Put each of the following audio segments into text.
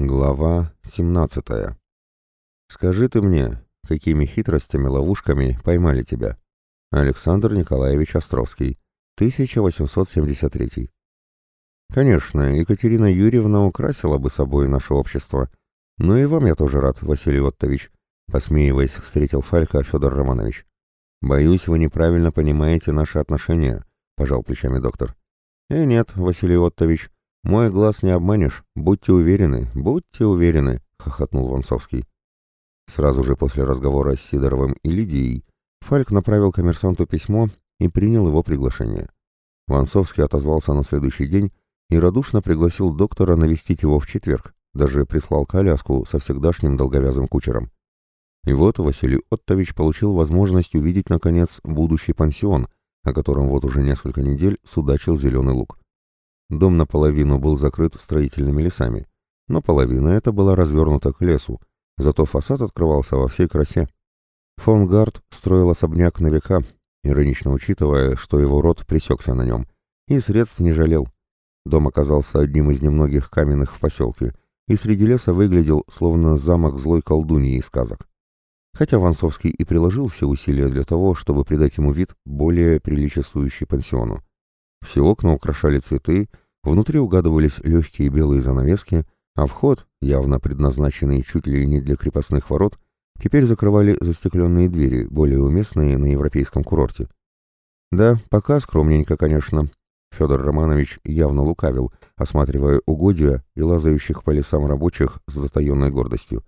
Глава 17. Скажи ты мне, какими хитростями, ловушками поймали тебя? Александр Николаевич Островский, 1873. Конечно, Екатерина Юрьевна украсила бы собой наше общество. Но и вам я тоже рад, Василий Оттович, посмеиваясь, встретил Фалька Федор Романович. Боюсь, вы неправильно понимаете наши отношения, пожал плечами доктор. Э, нет, Василий Оттович, «Мой глаз не обманешь, будьте уверены, будьте уверены», — хохотнул Вонцовский. Сразу же после разговора с Сидоровым и Лидией Фальк направил коммерсанту письмо и принял его приглашение. Вонцовский отозвался на следующий день и радушно пригласил доктора навестить его в четверг, даже прислал коляску со всегдашним долговязым кучером. И вот Василий Оттович получил возможность увидеть, наконец, будущий пансион, о котором вот уже несколько недель судачил Зеленый Лук. Дом наполовину был закрыт строительными лесами, но половина эта была развернута к лесу, зато фасад открывался во всей красе. Фон Гард строил особняк на века, иронично учитывая, что его род пресекся на нем, и средств не жалел. Дом оказался одним из немногих каменных в поселке, и среди леса выглядел словно замок злой колдуньи из сказок. Хотя Ванцовский и приложил все усилия для того, чтобы придать ему вид более приличествующий пансиону. Все окна украшали цветы, внутри угадывались легкие белые занавески, а вход, явно предназначенный чуть ли не для крепостных ворот, теперь закрывали застекленные двери, более уместные на европейском курорте. Да, пока скромненько, конечно. Федор Романович явно лукавил, осматривая угодья и лазающих по лесам рабочих с затаенной гордостью.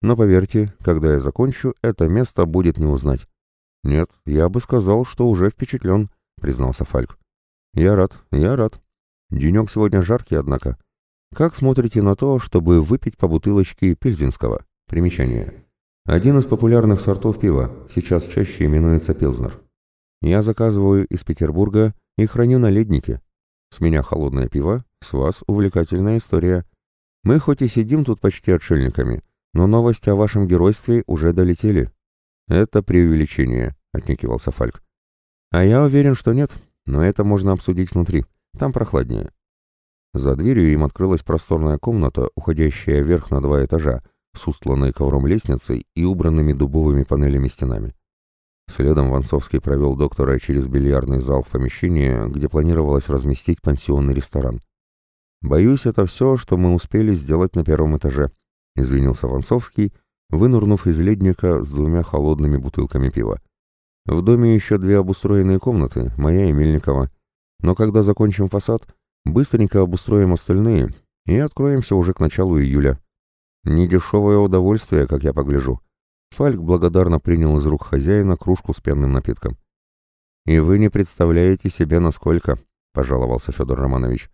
Но поверьте, когда я закончу, это место будет не узнать. Нет, я бы сказал, что уже впечатлен, признался Фальк. «Я рад, я рад. Денек сегодня жаркий, однако. Как смотрите на то, чтобы выпить по бутылочке пильзинского? Примечание. Один из популярных сортов пива, сейчас чаще именуется пилзнер. Я заказываю из Петербурга и храню на леднике. С меня холодное пиво, с вас увлекательная история. Мы хоть и сидим тут почти отшельниками, но новости о вашем геройстве уже долетели. Это преувеличение, отнекивался Фальк. А я уверен, что нет, но это можно обсудить внутри, там прохладнее. За дверью им открылась просторная комната, уходящая вверх на два этажа, с устланной ковром лестницей и убранными дубовыми панелями стенами. Следом Ванцовский провел доктора через бильярдный зал в помещение, где планировалось разместить пансионный ресторан. «Боюсь, это все, что мы успели сделать на первом этаже», — извинился Ванцовский, вынурнув из ледника с двумя холодными бутылками пива. В доме еще две обустроенные комнаты, моя и Мельникова. Но когда закончим фасад, быстренько обустроим остальные и откроемся уже к началу июля. Недешевое удовольствие, как я погляжу. Фальк благодарно принял из рук хозяина кружку с пенным напитком. «И вы не представляете себе, насколько», — пожаловался Федор Романович.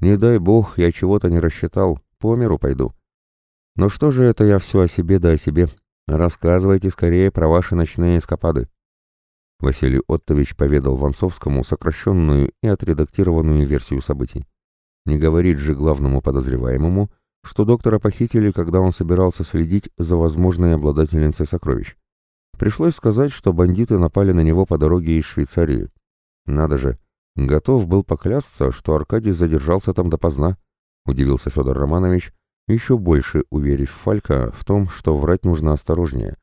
«Не дай бог, я чего-то не рассчитал, по миру пойду». «Ну что же это я все о себе да о себе? Рассказывайте скорее про ваши ночные эскапады». Василий Оттович поведал Ванцовскому сокращенную и отредактированную версию событий. Не говорит же главному подозреваемому, что доктора похитили, когда он собирался следить за возможной обладательницей сокровищ. Пришлось сказать, что бандиты напали на него по дороге из Швейцарии. Надо же, готов был поклясться, что Аркадий задержался там допоздна, удивился Федор Романович, еще больше уверив Фалька в том, что врать нужно осторожнее.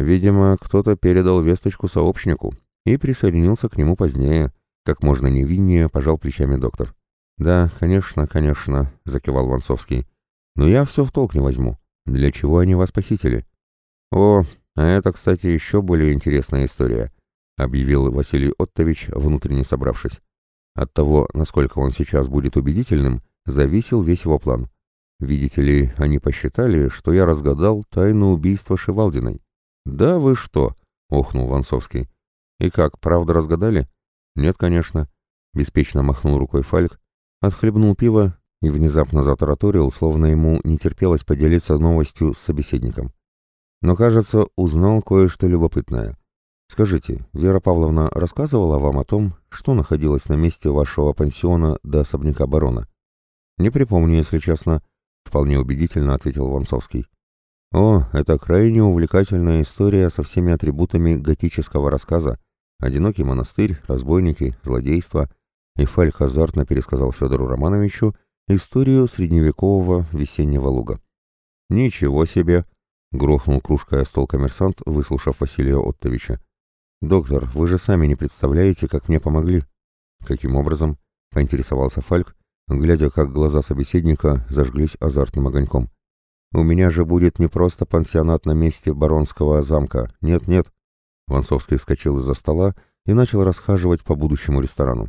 Видимо, кто-то передал весточку сообщнику и присоединился к нему позднее. Как можно невиннее пожал плечами доктор. «Да, конечно, конечно», — закивал Ванцовский. «Но я все в толк не возьму. Для чего они вас похитили?» «О, а это, кстати, еще более интересная история», — объявил Василий Оттович, внутренне собравшись. От того, насколько он сейчас будет убедительным, зависел весь его план. Видите ли, они посчитали, что я разгадал тайну убийства Шевалдиной. «Да вы что?» — охнул Ванцовский. «И как, правда разгадали?» «Нет, конечно», — беспечно махнул рукой Фальк, отхлебнул пиво и внезапно затараторил, словно ему не терпелось поделиться новостью с собеседником. Но, кажется, узнал кое-что любопытное. Скажите, Вера Павловна рассказывала вам о том, что находилось на месте вашего пансиона до особняка барона? Не припомню, если честно, вполне убедительно ответил Ванцовский. О, это крайне увлекательная история со всеми атрибутами готического рассказа. Одинокий монастырь, разбойники, злодейство. И Фальк азартно пересказал Федору Романовичу историю средневекового весеннего луга. «Ничего себе!» — грохнул кружкой о стол коммерсант, выслушав Василия Оттовича. «Доктор, вы же сами не представляете, как мне помогли». «Каким образом?» — поинтересовался Фальк, глядя, как глаза собеседника зажглись азартным огоньком. «У меня же будет не просто пансионат на месте баронского замка. Нет-нет». Ванцовский вскочил из-за стола и начал расхаживать по будущему ресторану.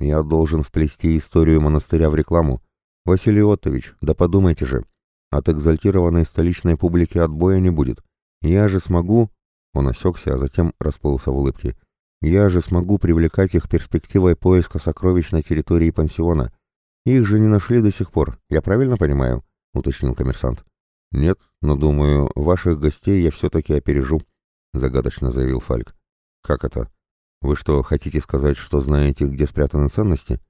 «Я должен вплести историю монастыря в рекламу. Василий Оттович, да подумайте же. От экзальтированной столичной публики отбоя не будет. Я же смогу...» Он осекся, а затем расплылся в улыбке. «Я же смогу привлекать их перспективой поиска сокровищ на территории пансиона. Их же не нашли до сих пор, я правильно понимаю?» — уточнил коммерсант. «Нет, но, думаю, ваших гостей я все-таки опережу», — загадочно заявил Фальк. «Как это? Вы что, хотите сказать, что знаете, где спрятаны ценности?»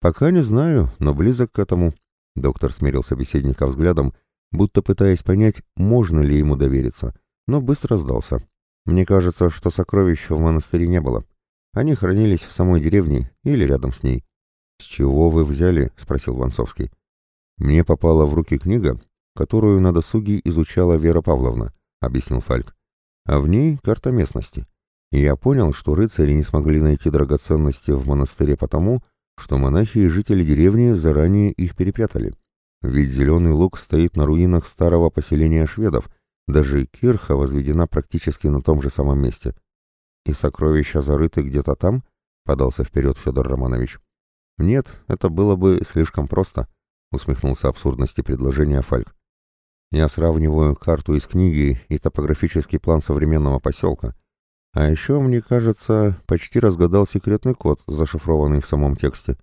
«Пока не знаю, но близок к этому», — доктор смерил собеседника взглядом, будто пытаясь понять, можно ли ему довериться, но быстро сдался. «Мне кажется, что сокровищ в монастыре не было. Они хранились в самой деревне или рядом с ней». «С чего вы взяли?» — спросил Ванцовский. «Мне попала в руки книга, которую на досуге изучала Вера Павловна», — объяснил Фальк. «А в ней карта местности. И я понял, что рыцари не смогли найти драгоценности в монастыре потому, что монахи и жители деревни заранее их перепрятали. Ведь Зеленый Луг стоит на руинах старого поселения шведов, даже кирха возведена практически на том же самом месте. «И сокровища зарыты где-то там?» — подался вперед Федор Романович. «Нет, это было бы слишком просто», — усмехнулся абсурдности предложения Фальк. Я сравниваю карту из книги и топографический план современного поселка. А еще, мне кажется, почти разгадал секретный код, зашифрованный в самом тексте.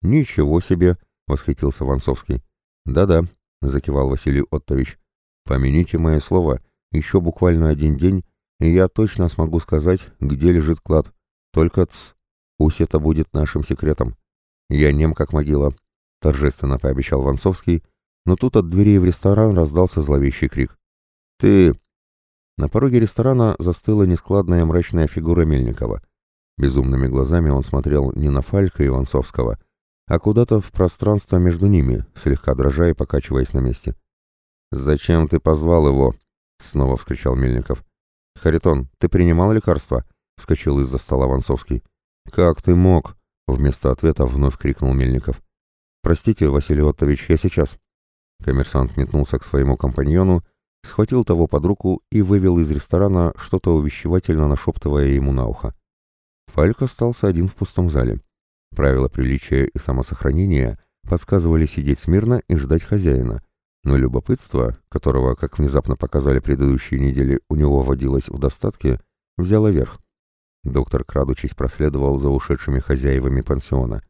«Ничего себе!» — восхитился Ванцовский. «Да-да», — закивал Василий Оттович. «Помяните мое слово, еще буквально один день, и я точно смогу сказать, где лежит клад. Только ц, пусть это будет нашим секретом. Я нем как могила», — торжественно пообещал Ванцовский, — но тут от дверей в ресторан раздался зловещий крик. «Ты...» На пороге ресторана застыла нескладная мрачная фигура Мельникова. Безумными глазами он смотрел не на Фалька Иванцовского, а куда-то в пространство между ними, слегка дрожа и покачиваясь на месте. «Зачем ты позвал его?» — снова вскричал Мельников. «Харитон, ты принимал лекарства?» — вскочил из-за стола Ванцовский. «Как ты мог?» — вместо ответа вновь крикнул Мельников. «Простите, Василий Оттович, я сейчас». Коммерсант метнулся к своему компаньону, схватил того под руку и вывел из ресторана, что-то увещевательно нашептывая ему на ухо. Фальк остался один в пустом зале. Правила приличия и самосохранения подсказывали сидеть смирно и ждать хозяина, но любопытство, которого, как внезапно показали предыдущие недели, у него водилось в достатке, взяло верх. Доктор, крадучись, проследовал за ушедшими хозяевами пансиона.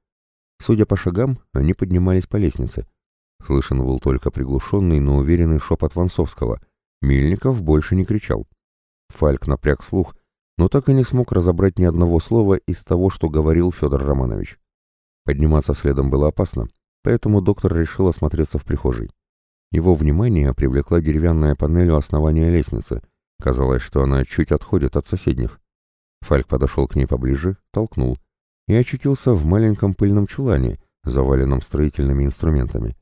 Судя по шагам, они поднимались по лестнице — Слышен был только приглушенный, но уверенный шепот Ванцовского. Мельников больше не кричал. Фальк напряг слух, но так и не смог разобрать ни одного слова из того, что говорил Федор Романович. Подниматься следом было опасно, поэтому доктор решил осмотреться в прихожей. Его внимание привлекла деревянная панель у основания лестницы. Казалось, что она чуть отходит от соседних. Фальк подошел к ней поближе, толкнул и очутился в маленьком пыльном чулане, заваленном строительными инструментами.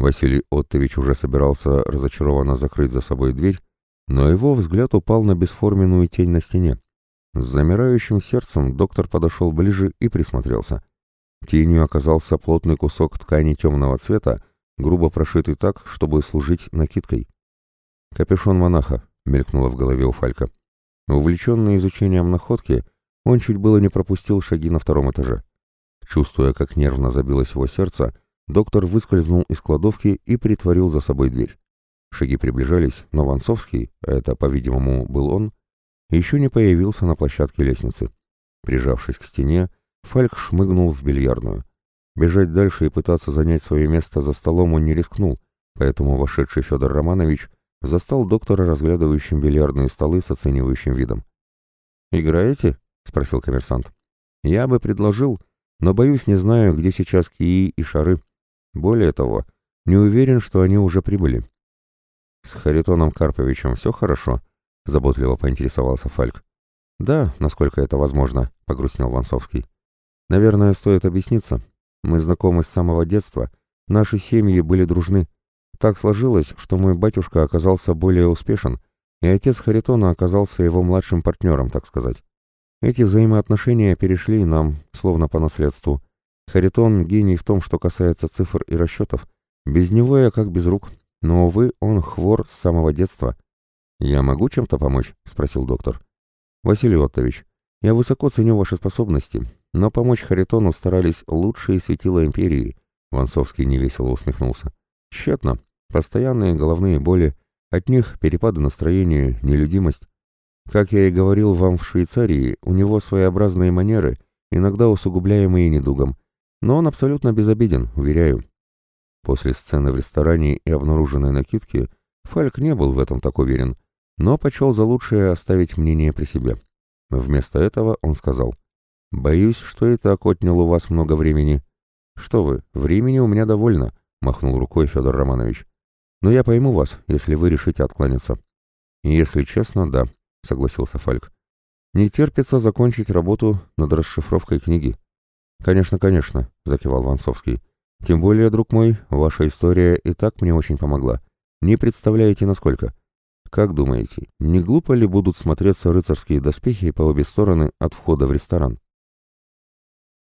Василий Оттович уже собирался разочарованно закрыть за собой дверь, но его взгляд упал на бесформенную тень на стене. С замирающим сердцем доктор подошел ближе и присмотрелся. Тенью оказался плотный кусок ткани темного цвета, грубо прошитый так, чтобы служить накидкой. «Капюшон монаха», — мелькнуло в голове у Фалька. Увлеченный изучением находки, он чуть было не пропустил шаги на втором этаже. Чувствуя, как нервно забилось его сердце, Доктор выскользнул из кладовки и притворил за собой дверь. Шаги приближались, но Ванцовский, а это, по-видимому, был он, еще не появился на площадке лестницы. Прижавшись к стене, Фальк шмыгнул в бильярдную. Бежать дальше и пытаться занять свое место за столом он не рискнул, поэтому вошедший Федор Романович застал доктора разглядывающим бильярдные столы с оценивающим видом. «Играете?» — спросил коммерсант. «Я бы предложил, но, боюсь, не знаю, где сейчас кии и шары». Более того, не уверен, что они уже прибыли. «С Харитоном Карповичем все хорошо?» — заботливо поинтересовался Фальк. «Да, насколько это возможно», — погрустнел Ванцовский. «Наверное, стоит объясниться. Мы знакомы с самого детства, Наши семьи были дружны. Так сложилось, что мой батюшка оказался более успешен, и отец Харитона оказался его младшим партнером, так сказать. Эти взаимоотношения перешли нам, словно по наследству. Харитон — гений в том, что касается цифр и расчетов. Без него я как без рук. Но, увы, он хвор с самого детства. «Я могу чем-то помочь?» — спросил доктор. «Василий Оттович, я высоко ценю ваши способности, но помочь Харитону старались лучшие светила империи», — Ванцовский невесело усмехнулся. «Тщетно. Постоянные головные боли, от них перепады настроения, нелюдимость. Как я и говорил вам в Швейцарии, у него своеобразные манеры, иногда усугубляемые недугом, но он абсолютно безобиден, уверяю. После сцены в ресторане и обнаруженной накидки Фальк не был в этом так уверен, но почел за лучшее оставить мнение при себе. Вместо этого он сказал, «Боюсь, что и так отнял у вас много времени». «Что вы, времени у меня довольно», — махнул рукой Федор Романович. «Но я пойму вас, если вы решите откланяться». «Если честно, да», — согласился Фальк. «Не терпится закончить работу над расшифровкой книги». «Конечно, конечно», — закивал Ванцовский. «Тем более, друг мой, ваша история и так мне очень помогла. Не представляете, насколько. Как думаете, не глупо ли будут смотреться рыцарские доспехи по обе стороны от входа в ресторан?»